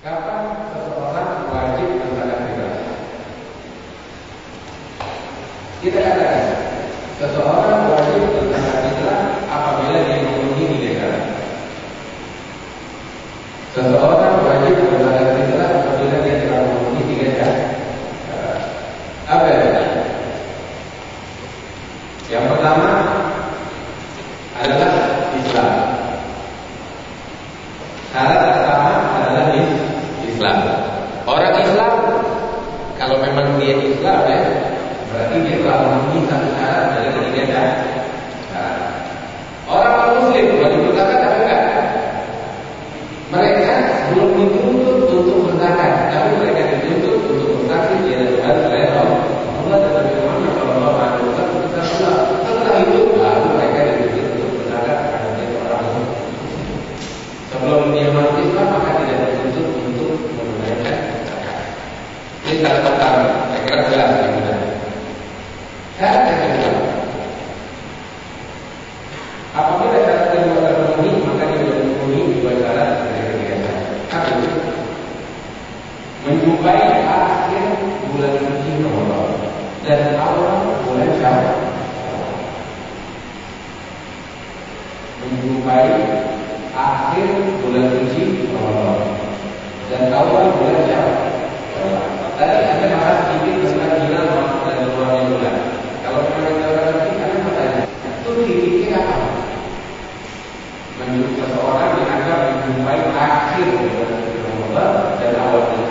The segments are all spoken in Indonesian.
Kapan seseorang wajib berzakat fitrah? Kita katakan seseorang diri kita. Menurut seseorang yang akhir dari Ramadan dan awal dari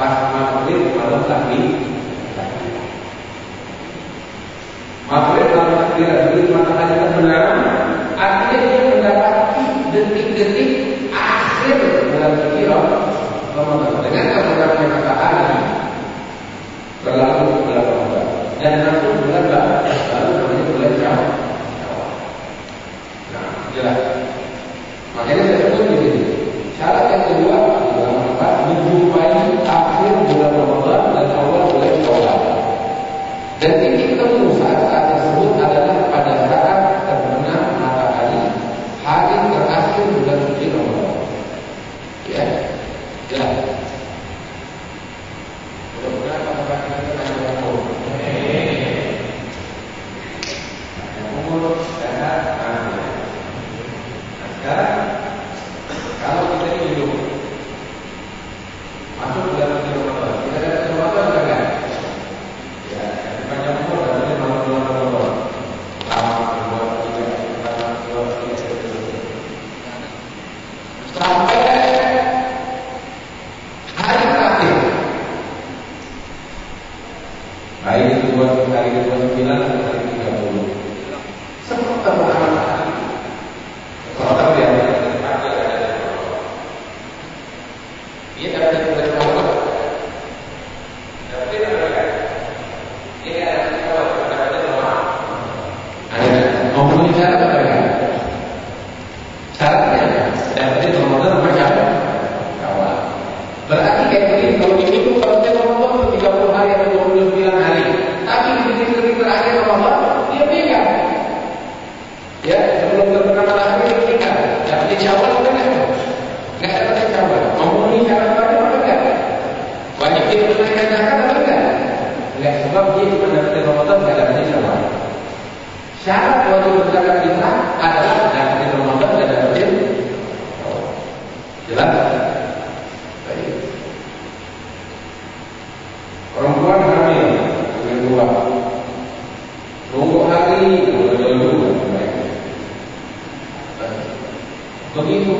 Pas maghrib malam tadi Maghrib malam matahari mendapati detik-detik لا لا يبقى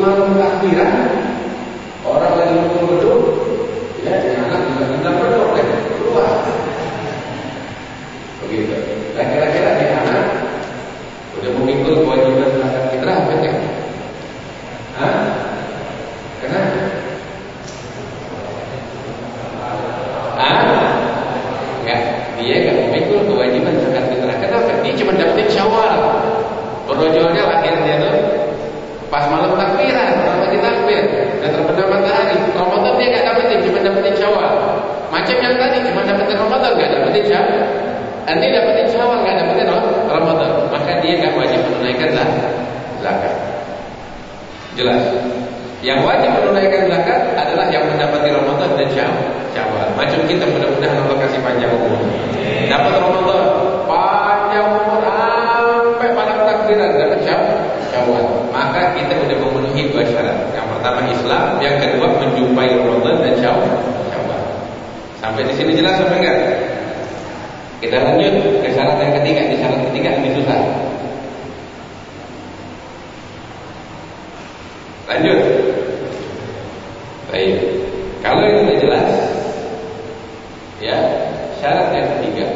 humanos aspiran menunaikanlah zakat. Jelas. Yang wajib menunaikan zakat adalah yang mendapati Ramadan dan Syawal. Macam kita mudah-mudahan Allah kasih panjang umur. Dapat Ramadan panjang umur sampai malam takbiran dapat Syawal. Maka kita sudah memenuhi dua syarat. Yang pertama Islam, yang kedua menjumpai Ramadan dan Syawal. Sampai di sini jelas apa enggak? Kita lanjut ke syarat yang ketiga. Di syarat ketiga lebih susah. Lanjut. Baik. Kalau itu sudah jelas, ya syarat yang ketiga,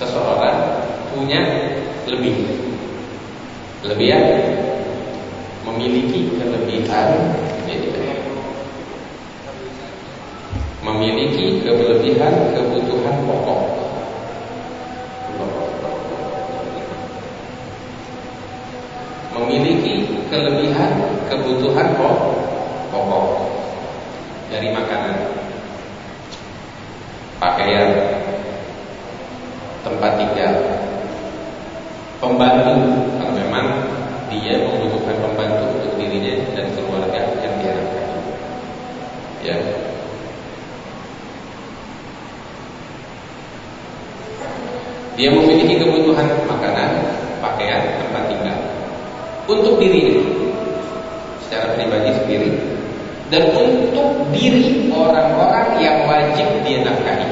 seseorang punya lebih, lebihan, memiliki kelebihan, memiliki kelebihan kebutuhan pokok. Memiliki kelebihan kebutuhan pokok dari makanan, pakaian, tempat tinggal, pembantu. Kalau memang dia membutuhkan pembantu untuk dirinya dan keluarga yang diharapkan. Ya, Dia memiliki kebutuhan makanan, pakaian, tempat tinggal. Untuk dirinya dan untuk diri orang-orang yang wajib dia nafkahi.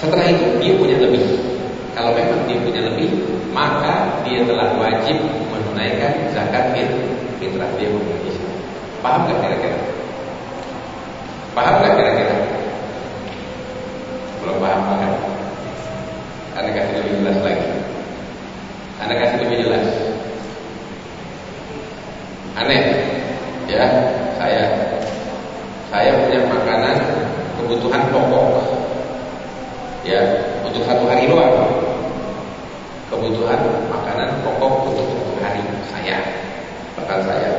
Setelah itu dia punya lebih. Kalau memang dia punya lebih, maka dia telah wajib menunaikan zakat fitrah dia memiliki. Paham gak kira-kira? Paham gak kira-kira? Belum paham banget. Anda kasih lebih jelas lagi. Anda kasih lebih jelas. Aneh, ya saya saya punya makanan kebutuhan pokok, ya untuk satu hari doang. Kebutuhan makanan pokok untuk satu hari saya, bakal saya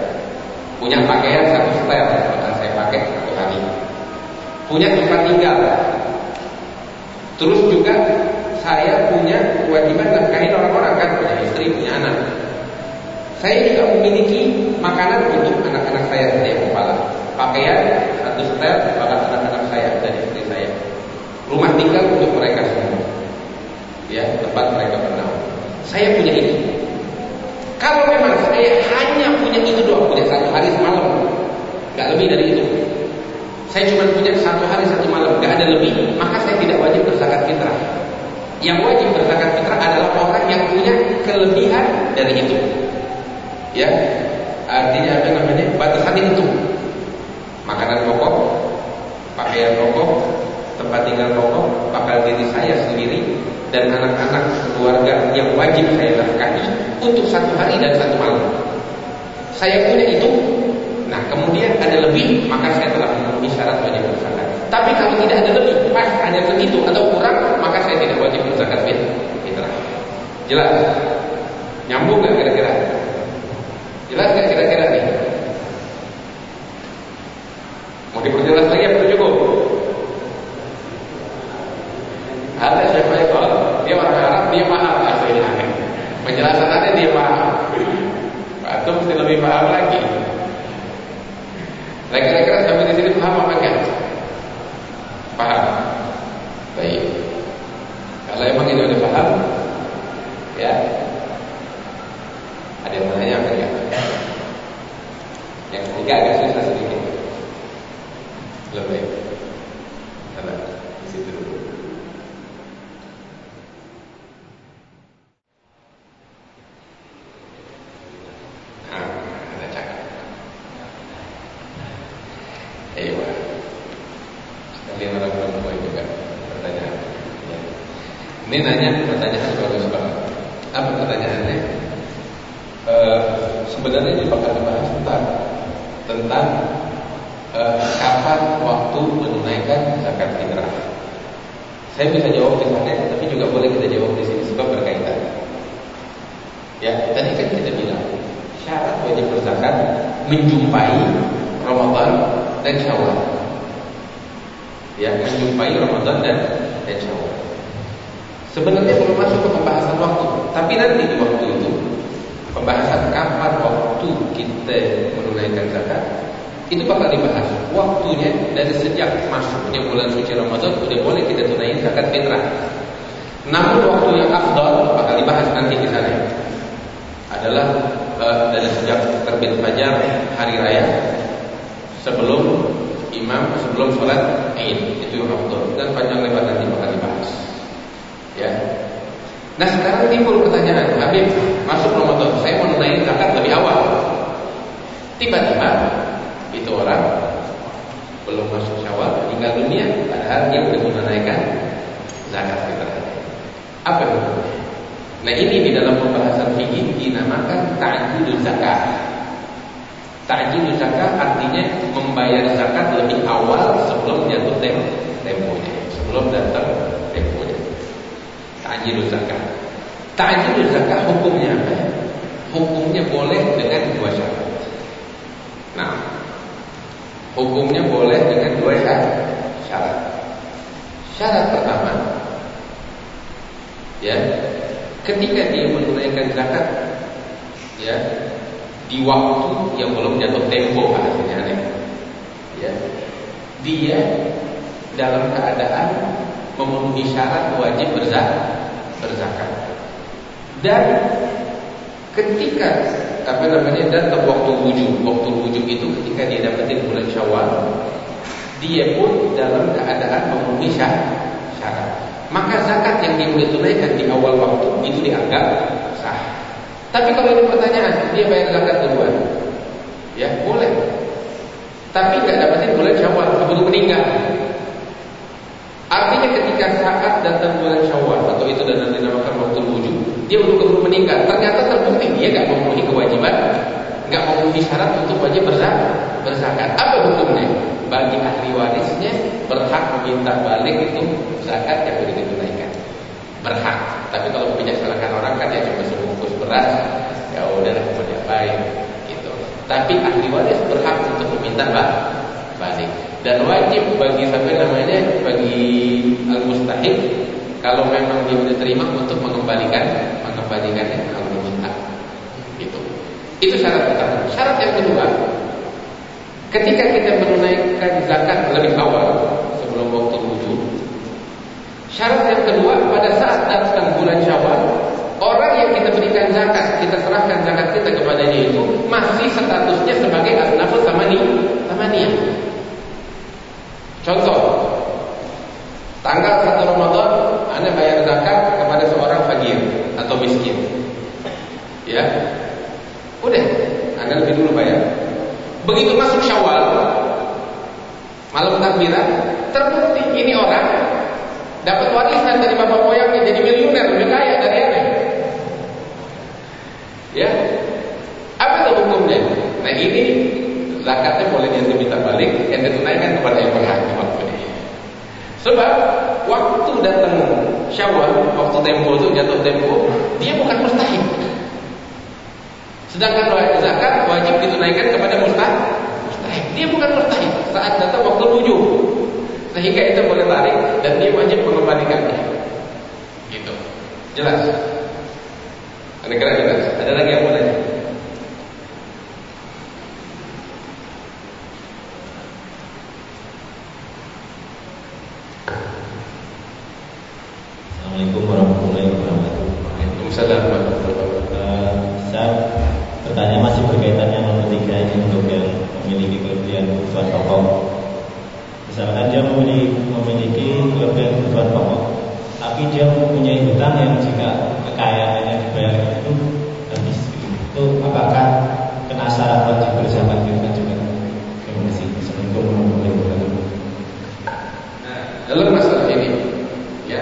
punya pakaian satu setel, bakal saya pakai satu hari. Punya tempat tinggal, Terus juga saya punya kewajiban nafkahin orang-orang kan punya istri, punya anak. Saya juga memiliki makanan untuk anak-anak saya setiap kepala. Pakaian satu setel bagi anak-anak saya dan istri saya. Rumah tinggal untuk mereka semua. Ya, tempat mereka bernaung. Saya punya itu. Kalau memang saya hanya punya itu doang, punya satu hari semalam, nggak lebih dari itu saya cuma punya satu hari satu malam, gak ada lebih, maka saya tidak wajib berzakat fitrah. Yang wajib berzakat fitrah adalah orang yang punya kelebihan dari itu. Ya, artinya apa namanya? Batasan itu. Makanan pokok, pakaian pokok, tempat tinggal pokok, bakal diri saya sendiri dan anak-anak keluarga yang wajib saya nafkahi untuk satu hari dan satu malam. Saya punya itu, Nah kemudian ada lebih maka saya telah memenuhi syarat wajib berzakat. Tapi kalau tidak ada lebih, pas hanya segitu atau kurang, maka saya tidak wajib berzakat fitrah. Jelas? Nyambung nggak kira-kira? Jelas nggak kira-kira nih? Mau diperjelas lagi apa cukup? Ada siapa yang kalau dia orang Arab dia paham aslinya. Penjelasan ada dia paham. Atau mesti lebih paham lagi. Nah kira-kira sampai di sini paham apa enggak? Paham. Baik. Kalau emang ini udah paham, ya. Ada yang tanya apa enggak? Yang ketiga agak susah sedikit. Lebih. Coba di situ dulu. Ini nanya pertanyaan. Bagus banget. Apa pertanyaannya? E, sebenarnya ini bakal dibahas tentang tentang e, kapan waktu menunaikan zakat fitrah. Saya bisa jawab di sana, tapi juga boleh kita jawab di sini sebab berkaitan. Ya, tadi kan kita bilang syarat wajib berzakat menjumpai Ramadan dan Syawal. Ya, menjumpai Ramadan dan. Sebenarnya belum masuk ke pembahasan waktu, tapi nanti di waktu itu pembahasan kita menunaikan zakat itu bakal dibahas. Waktunya dari sejak masuknya bulan suci Ramadan sudah boleh kita tunaikan zakat fitrah. Namun waktu yang afdal bakal dibahas nanti di sana. Adalah uh, dari sejak terbit fajar hari raya sebelum imam sebelum sholat Aid itu yang afdal dan panjang lebar nanti bakal dibahas. Ya. Nah sekarang timbul pertanyaan Habib masuk Ramadan Saya mau nunaikan zakat lebih awal. Tiba-tiba Itu orang Belum masuk syawal Meninggal dunia Padahal dia sudah menunaikan Zakat fitrah. Apa itu? Nah ini di dalam pembahasan fikih Dinamakan ta'jilul zakat Ta'jilul zakat artinya Membayar zakat lebih awal Sebelum jatuh temponya Sebelum datang temponya Ta'jilul zakat. Ta'jilul zakat hukumnya apa? Hukumnya boleh dengan dua syarat. Nah, hukumnya boleh dengan dua syarat. Syarat pertama, ya, ketika dia menunaikan zakat, ya, di waktu yang belum jatuh tempo artinya, ya, dia dalam keadaan memenuhi syarat wajib berzakat berzakat. Dan ketika apa namanya datang waktu wujud waktu wujud itu ketika dia dapetin bulan syawal dia pun dalam keadaan memenuhi syarat maka zakat yang boleh tunaikan di awal waktu itu dianggap sah tapi kalau ini pertanyaan dia bayar zakat duluan ya boleh tapi nggak dapetin bulan syawal keburu meninggal Artinya ketika saat datang bulan Syawal atau itu dan dinamakan waktu wujud, dia udah keburu meninggal. Ternyata terbukti dia nggak memenuhi kewajiban, nggak memenuhi syarat untuk wajib berzakat. Berzakat apa hukumnya? Bagi ahli warisnya berhak meminta balik itu zakat yang sudah ditunaikan. Berhak. Tapi kalau kebijaksanaan orang kan ya cuma sebungkus beras, ya udahlah mau diapain gitu. Tapi ahli waris berhak untuk meminta balik. Dan wajib bagi sampai namanya? Bagi al mustahil kalau memang dia diterima untuk mengembalikan mengembalikannya kalau diminta. Itu itu syarat pertama. Syarat yang kedua ketika kita menunaikan zakat lebih awal sebelum waktu wujud syarat yang kedua pada saat datang bulan syawal orang yang kita berikan zakat kita serahkan zakat kita kepada dia itu masih statusnya sebagai asnafus samani samaniyah Contoh Tanggal 1 Ramadan Anda bayar zakat kepada seorang fakir Atau miskin. Ya. Udah Anda lebih dulu bayar. Begitu masuk syawal Malam takbiran Terbukti ini orang Dapat warisan dari bapak moyangnya Jadi miliuner, lebih kaya dari Anda Ya Apa itu hukumnya? Nah ini zakatnya boleh dia diminta balik yang ditunaikan kepada yang berhak waktu ini. Sebab waktu datang Syawal, waktu tempo itu jatuh tempo, dia bukan mustahil. Sedangkan zakat wajib ditunaikan kepada mustahil. Dia bukan mustahil saat datang waktu wujud. Sehingga itu boleh tarik dan dia wajib mengembalikannya. Gitu. Jelas. Ada kira jelas. Ada lagi yang mau nanya? Assalamualaikum warahmatullahi wabarakatuh. Waalaikumsalam warahmatullahi wabarakatuh. Uh, saya bertanya masih berkaitan yang nomor tiga ini untuk yang memiliki kelebihan kebutuhan pokok. Memiliki, memiliki kelebihan kebutuhan pokok, tapi dia mempunyai hutang yang jika kekayaannya dibayar itu habis. Itu apakah kena syarat wajib berzakat juga juga? Terima kasih. Assalamualaikum warahmatullahi wabarakatuh. Nah, dalam masalah ini, ya,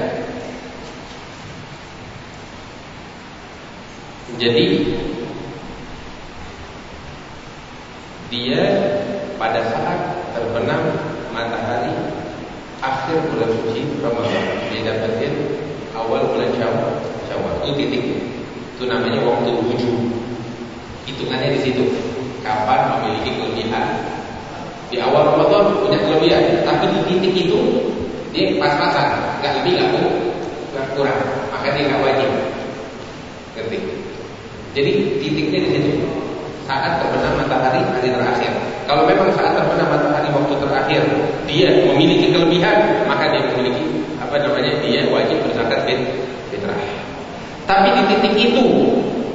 Jadi dia pada saat terbenam matahari akhir bulan suci Ramadan dia dapatin awal bulan Syawal. Syawal itu titik. Itu namanya waktu wujud. Hitungannya di situ. Kapan memiliki kelebihan? Di awal Ramadan punya kelebihan, tapi di titik itu dia pas-pasan, nggak lebih nggak kurang, maka dia nggak wajib. Ngerti? Jadi titiknya di situ. saat terbenam matahari hari terakhir. Kalau memang saat terbenam matahari waktu terakhir dia memiliki kelebihan, maka dia memiliki apa namanya dia wajib berzakat fitrah. Tapi di titik itu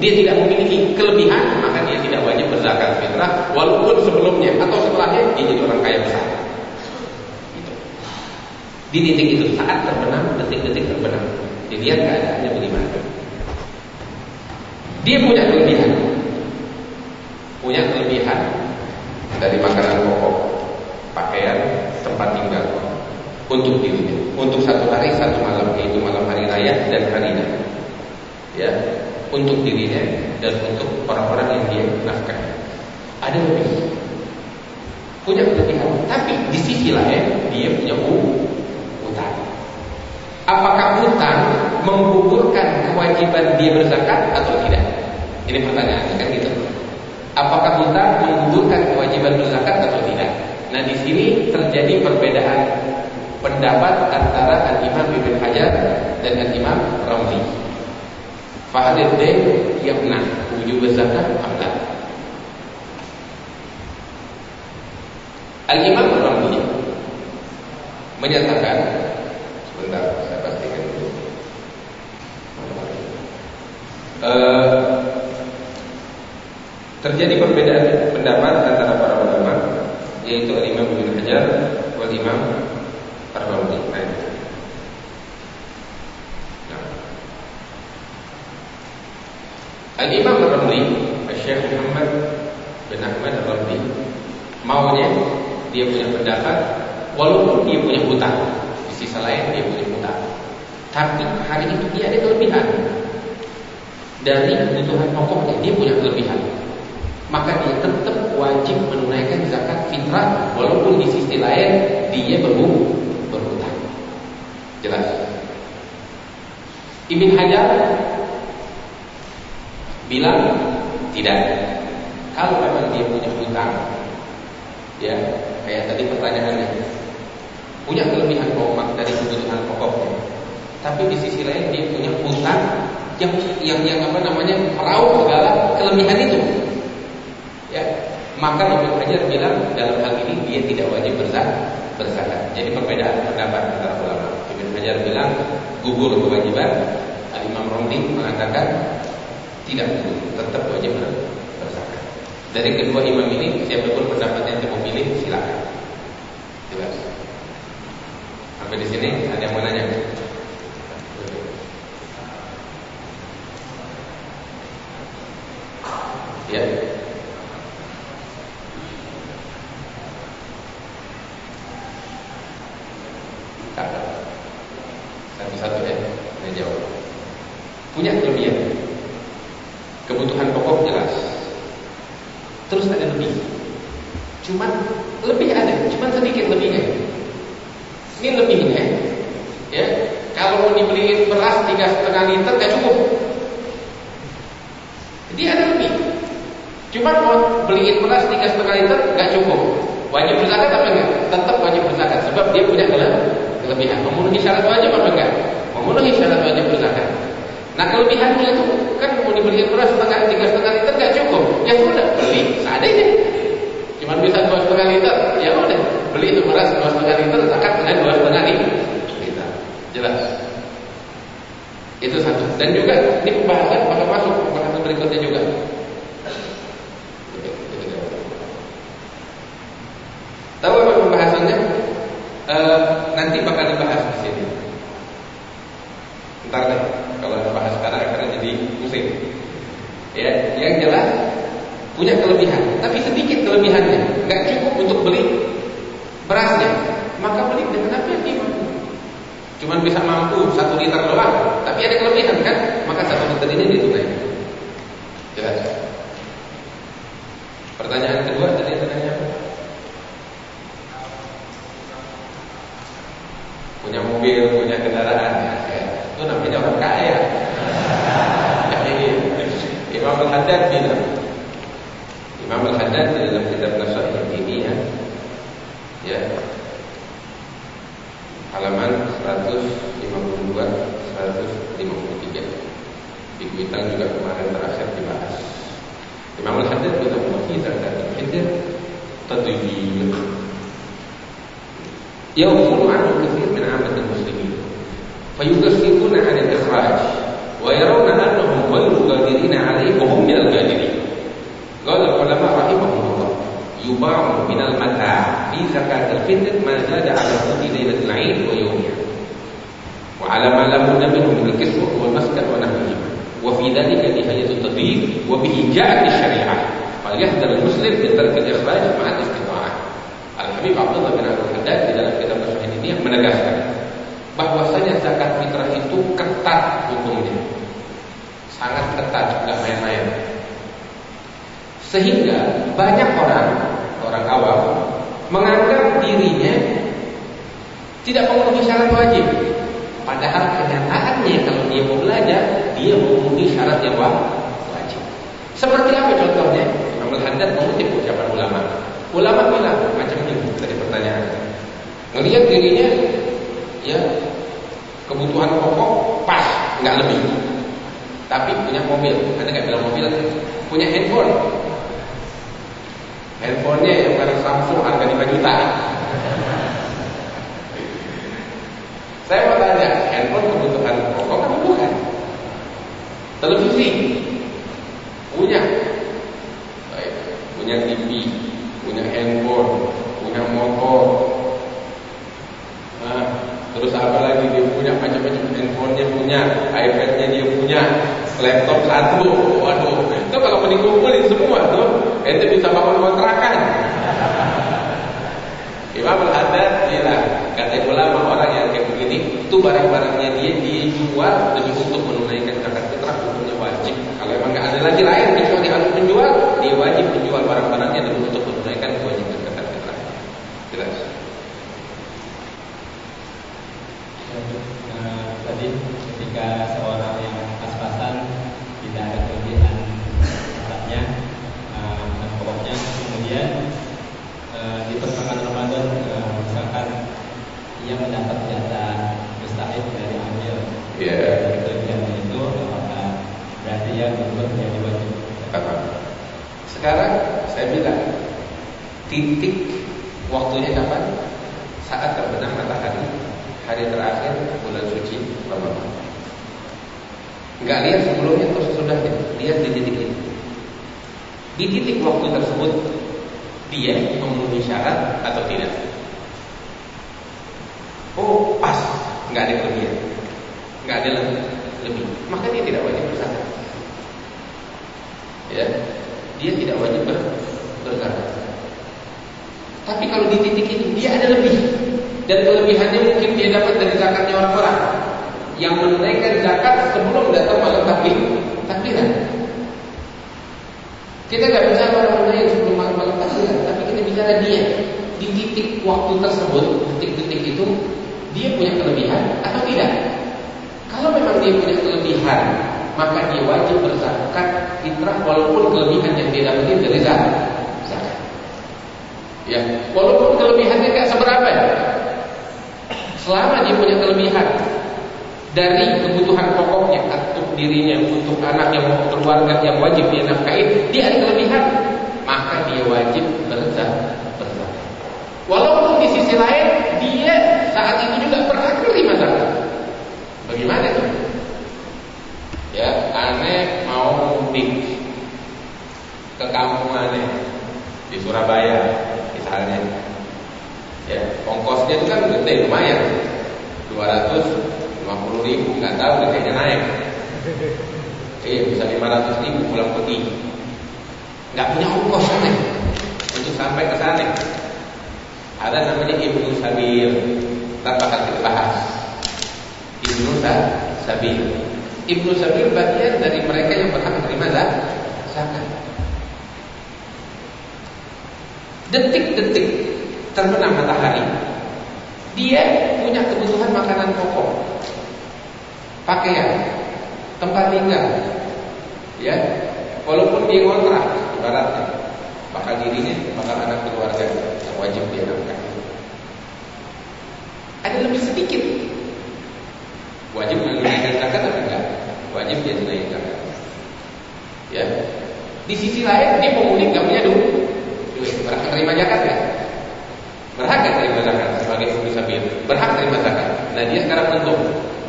dia tidak memiliki kelebihan, maka dia tidak wajib berzakat fitrah walaupun sebelumnya atau setelahnya dia jadi orang kaya besar. Di titik itu saat terbenam, detik-detik terbenam, dilihat keadaannya bagaimana. Dia punya kelebihan, punya kelebihan. Dari makanan pokok, pakaian, tempat tinggal. Untuk dirinya, untuk satu hari satu malam, yaitu malam hari raya dan hari Ya, untuk dirinya dan untuk orang-orang yang dia nafkah. Ada lebih. Punya kelebihan, tapi di sisi lain dia punya utang. Apakah utang menggugurkan kewajiban dia berzakat atau tidak? Ini pertanyaannya kan gitu. Apakah utang menggugurkan kewajiban berzakat atau tidak? Nah di sini terjadi perbedaan pendapat antara Al Imam Ibn Hajar dan Al Imam Ramli. Fahadid yang yamna wujub zakat apa? Al Imam Ramli menyatakan uh, terjadi perbedaan pendapat antara para ulama yaitu Al-Imam Ibnu Hajar wal Imam Ar-Ramli. Nah, Al-Imam Ar-Ramli Syekh Muhammad bin Ahmad Ar-Ramli Maunya Dia punya pendapat Walaupun dia punya hutang. Di sisi lain dia punya hutang. Tapi hari itu dia ada kelebihan Dari kebutuhan pokoknya Dia punya kelebihan. Maka dia tetap wajib menunaikan zakat fitrah Walaupun di sisi lain Dia berhutang. Jelas? Ibn Hajar bilang tidak. Kalau memang dia punya hutang, ya kayak tadi pertanyaannya, punya kelebihan pokok dari kebutuhan pokoknya, tapi di sisi lain dia punya hutang yang yang yang apa namanya meraup segala kelebihan itu, ya maka Ibnu Hajar bilang dalam hal ini dia tidak wajib berzakat. berzakat. Jadi perbedaan pendapat antara ulama. Ibnu Hajar bilang gugur kewajiban, Al Imam Romli mengatakan tidak tetap wajib berzakat. Dari kedua imam ini siapa pun pendapatnya yang mau pilih silakan. Jelas. Sampai di sini ada yang mau nanya? Ya. Satu-satu ya, ini jawab. Punya kelebihan Kebutuhan pokok jelas. Terus ada lebih. Cuman lebih ada, cuman sedikit lebihnya. Ini lebihnya, ya. Kalau mau dibeliin beras tiga setengah liter gak cukup. Jadi ada lebih. Mau beliin beras tiga setengah liter gak cukup. Wajib berzakat apa enggak? Tetap wajib berzakat sebab dia punya kelebihan. Memenuhi syarat wajib apa enggak? Memenuhi syarat wajib berzakat. Nah kelebihannya itu kan mau dibeli beras setengah tiga setengah liter nggak cukup. Ya sudah beli seadanya. Cuma bisa dua setengah liter. Ya udah beli itu beras dua setengah liter zakat dengan dua setengah liter. Jelas. Itu satu. Dan juga ini pembahasan pada masuk pembahasan berikutnya juga. Tahu apa pembahasannya? E, nanti bakal dibahas di sini. Ntar deh. Kalau bahas sekarang akhirnya jadi pusing. Ya, yang jelas punya kelebihan, tapi sedikit kelebihannya, nggak cukup untuk beli berasnya, maka beli dengan apa yang dimampu. Cuman bisa mampu satu liter doang, tapi ada kelebihan kan, maka satu liter ini ditunaikan. Jelas. Pertanyaan kedua tadi tanya apa? Punya mobil, punya kendaraan ya. Itu namanya orang kaya. Jadi Imam Al-Haddad bilang Imam Al-Haddad dalam kitab Nasaih ini ya, ya halaman 152 153 di Kuitang juga kemarin terakhir dibahas Imam Al-Haddad bilang تطبيق يغفل عنه كثير من عامة المسلمين فيكفرون عن الإخراج ويرون أنهم غير قادرين عليه وهم من القادرين قال العلماء رحمهم الله يباع من المتاع في زكاة الفطر ما زاد على قوت ليلة العيد ويومها وعلى ما لا بد منه من الكسوة والمسكن ونحوهما وفي ذلك نهاية التطبيق وبه جاءت الشريعة فليحذر المسلم من ترك الإخراج مع الاستطاعة Al-Habib Abdullah bin Abdul Haddad di dalam kitab Nasuh ini menegaskan bahwasanya zakat fitrah itu ketat hukumnya. Sangat ketat, nggak main-main. Sehingga banyak orang, orang awam menganggap dirinya tidak memenuhi syarat wajib. Padahal kenyataannya kalau dia mau belajar, dia memenuhi syarat yang wajib. Seperti apa contohnya? Imam Al-Haddad mengutip ucapan ulama. Ulama bilang macam ini dari pertanyaan. Ngelihat dirinya ya kebutuhan pokok pas, nggak lebih. Tapi punya mobil, ada nggak bilang mobil? Punya handphone. Handphonenya yang merek Samsung harga 5 juta. Saya mau tanya, handphone kebutuhan pokok kan bukan? Televisi punya, baik, punya TV, punya handphone, punya motor. Nah, terus apa lagi dia punya macam-macam handphonenya punya, iPadnya dia punya, laptop satu. Waduh, itu kalau mau dikumpulin semua tuh, ente bisa bangun kontrakan. Imam Al-Haddad bilang, kata ulama orang yang kayak begini, itu barang-barangnya dia dia jual demi untuk menunaikan fitrah hukumnya wajib. Kalau emang nggak ada lagi lain kecuali harus menjual, dia wajib menjual barang-barangnya demi untuk menunaikan kewajiban zakat fitrah. Jelas. Nah, tadi ketika seorang yang pas-pasan tidak ada kelebihan zakatnya uh, dan pokoknya kemudian uh, di pertengahan Ramadan uh, misalkan ia mendapat jatah mustahil dari amil Iya. dari kelebihannya itu apakah berarti menjadi wajib Apa? Sekarang saya bilang titik waktunya kapan? Saat terbenam matahari hari terakhir bulan suci Ramadan. Enggak lihat sebelumnya atau sesudahnya, lihat di titik ini. Di titik waktu tersebut dia memenuhi syarat atau tidak? Oh pas, nggak ada kelebihan, nggak ada lebih, lebih. maka dia tidak wajib berzakat. Ya, dia tidak wajib ber, berzakat. Tapi kalau di titik itu dia ada lebih dan kelebihannya mungkin dia dapat dari zakatnya orang-orang yang menunaikan zakat sebelum datang malam takbir takbiran. Kita nggak bisa menunaikan sebelum malam malam takbiran, tapi kita bicara dia di titik waktu tersebut, detik-detik itu dia punya kelebihan atau tidak? Kalau memang dia punya kelebihan, maka dia wajib berzakat fitrah walaupun kelebihan yang dia dapetin dari zakat. Ya, walaupun kelebihannya nggak seberapa. Selama dia punya kelebihan dari kebutuhan pokoknya untuk dirinya, untuk anak yang keluarga yang wajib dia nafkahi, dia ada kelebihan, maka dia wajib berzakat. Walaupun di sisi lain dia saat itu juga pernah menerima zakat. Bagaimana itu? Ya, aneh mau mudik ke kampung aneh di Surabaya misalnya. Ya, ongkosnya itu kan gede lumayan. 250 ribu, nggak tahu kayaknya naik. Iya, bisa 500 ribu pulang pergi. Nggak punya ongkos aneh untuk sampai ke sana. Ada namanya Ibnu. Kita bakal kita bahas. Ibnu Sabil. Ibnu Sabil bagian dari mereka yang berhak menerima zakat. Detik-detik terbenam matahari, dia punya kebutuhan makanan pokok, pakaian, tempat tinggal, ya, walaupun dia ngontrak, ibaratnya, bakal dirinya, bakal anak keluarga wajib dia nafkahi. Ada lebih sedikit, wajib menunaikan zakat atau enggak? Wajib dia tunaikan zakat. Ya, di sisi lain dia pemudik nggak punya duit. Berhak terima zakat ya? Berhak gak terima zakat sebagai sabil? Berhak terima zakat. Nah dia sekarang tentu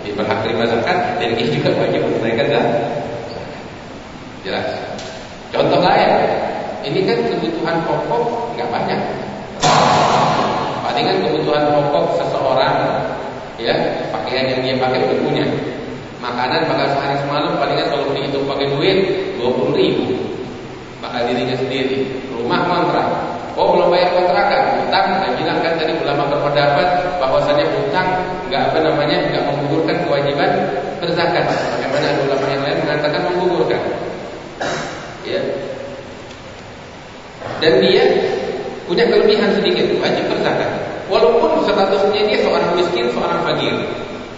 dia berhak terima zakat dan dia juga wajib menunaikan zakat. Jelas. Contoh lain, ini kan kebutuhan pokok nggak banyak. Palingan kebutuhan pokok seseorang ya pakaian yang dia pakai itu punya makanan bakal sehari semalam palingan kalau dihitung pakai duit 20 ribu bakal dirinya sendiri. Rumah kontrak. Oh belum bayar kontrakan utang saya bilang kan tadi ulama berpendapat bahwasannya utang nggak apa namanya nggak menggugurkan kewajiban berzakat. Bagaimana ulama yang lain mengatakan menggugurkan? Ya. Dan dia punya kelebihan sedikit wajib berzakat. Walaupun statusnya dia seorang miskin seorang fakir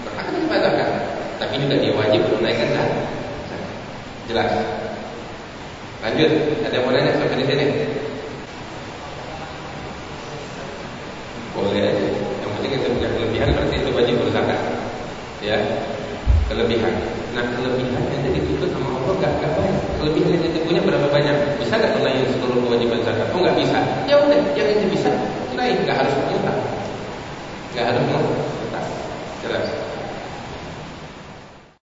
berhak menerima tapi juga dia wajib menunaikan zakat. Jelas. Lanjut, ada yang mau nanya sampai di sini? Boleh aja. Yang penting kita punya kelebihan berarti itu wajib berzakat. Ya, kelebihan. Nah kelebihannya jadi itu sama Allah gak, gak banyak. Kelebihan yang kita punya berapa banyak? Bisa gak tunaikan seluruh kewajiban zakat? Oh gak bisa. Ya udah, yang itu bisa tunai, gak harus mengutang. Gak harus mengutang. Jelas.